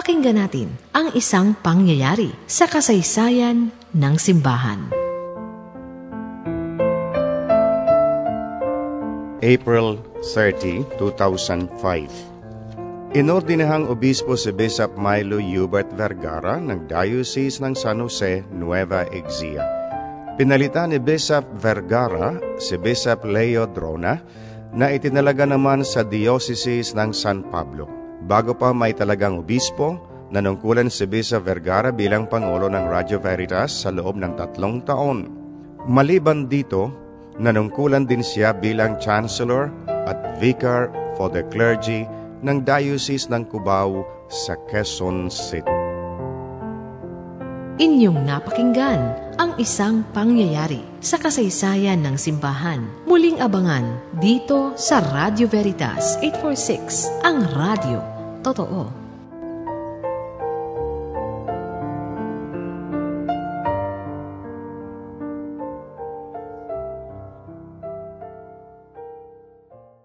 Pakinggan natin ang isang pangyayari sa kasaysayan ng simbahan. April 30, 2005 Inordinahang obispo si Bishop Milo Hubert Vergara ng Diocese ng San Jose, Nueva Ecija. Pinalitan ni Bishop Vergara si Bishop Leo Drona na itinalaga naman sa Diocese ng San Pablo. Bago pa may talagang obispo, nanungkulan si Bishop Vergara bilang Pangulo ng Radio Veritas sa loob ng tatlong taon. Maliban dito, nanungkulan din siya bilang Chancellor at Vicar for the Clergy ng Diocese ng Cubao sa Quezon City. Inyong napakinggan ang isang pangyayari sa kasaysayan ng simbahan. Muling abangan dito sa Radio Veritas 846, ang radio. 多多哦。